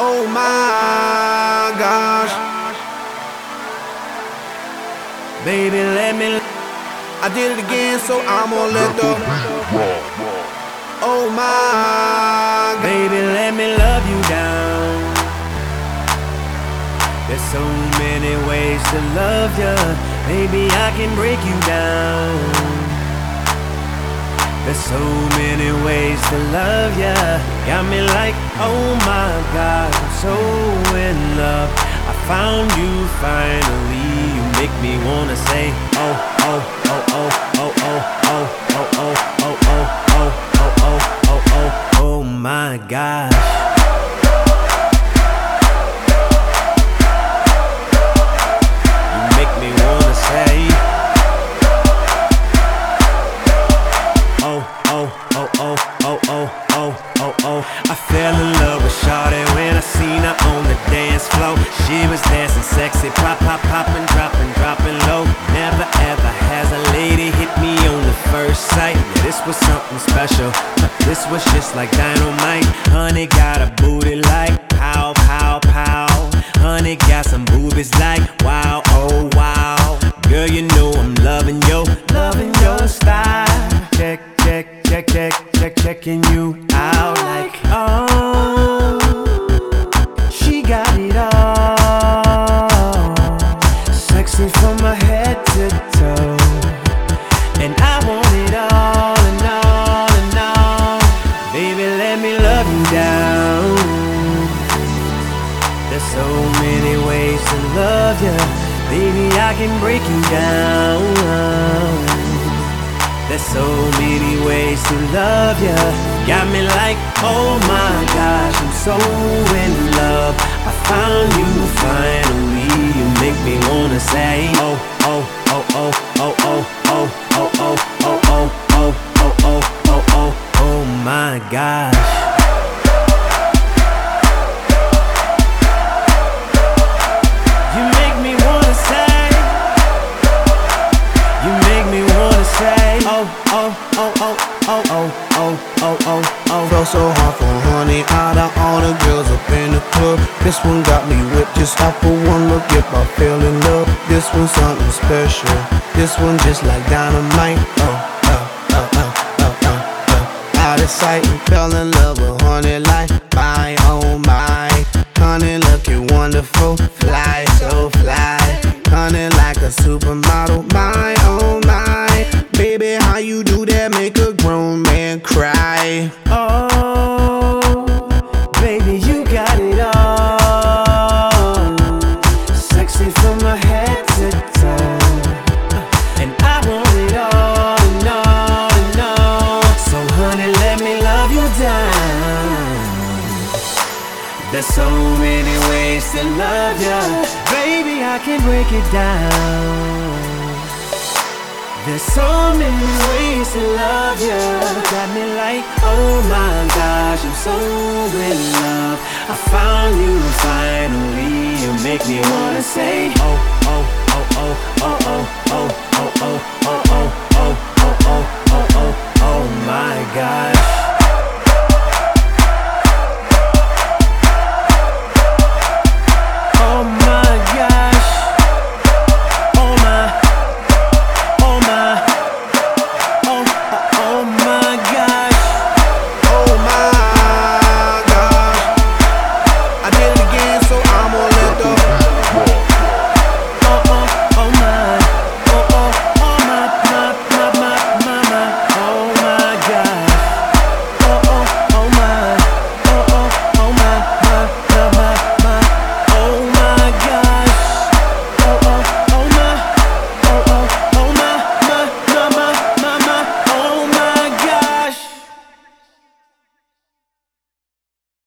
Oh my gosh. Baby, let me. I did it again, so I'm gonna let the. Oh my. Baby, let me love you down. There's so many ways to love ya. Baby, I can break you down. There's so many ways to love ya. Got me like, oh my God, I'm so in love. I found you finally. You make me wanna say, oh, oh, oh, oh, oh, oh, oh, oh, oh, oh, oh, oh, oh, oh, oh, oh, oh my gosh. I fell in love with Shawty when I seen her on the dance floor. She was dancing sexy, pop, pop, popping, dropping, dropping low. Never ever has a lady hit me on the first sight. This was something special. This was just like dynamite. Honey got a booty like Baby, I can break you down. There's so many ways to love you. Got me like, oh my gosh, I'm so in love. I found you finally. You make me wanna say, oh, oh, oh, oh, oh, oh, oh, oh, oh, oh, oh, oh, oh, oh, oh, oh, oh my gosh. Oh, oh, oh, oh, oh, oh, oh, oh, oh. Fell so hard for honey out of all the girls up in the club. This one got me whipped just off of one look. If I fell in love, this one's something special. This one just like dynamite. Oh, oh, oh, oh, oh, oh, oh. Out of sight and fell in love with honey like my oh my. Honey looking wonderful, fly so fly. Honey like a supermodel, my oh you do that? Make a grown man cry. Oh, baby, you got it all. Sexy from my head to toe. And I want it all and all and all. So, honey, let me love you down. There's so many ways to love ya. Baby, I can break it down. There's so many ways to love you Got me like, oh my gosh, I'm so in love. I found you finally. You make me wanna say, oh, oh, oh, oh, oh, oh, oh, oh, oh, oh, oh, oh, oh, oh, oh,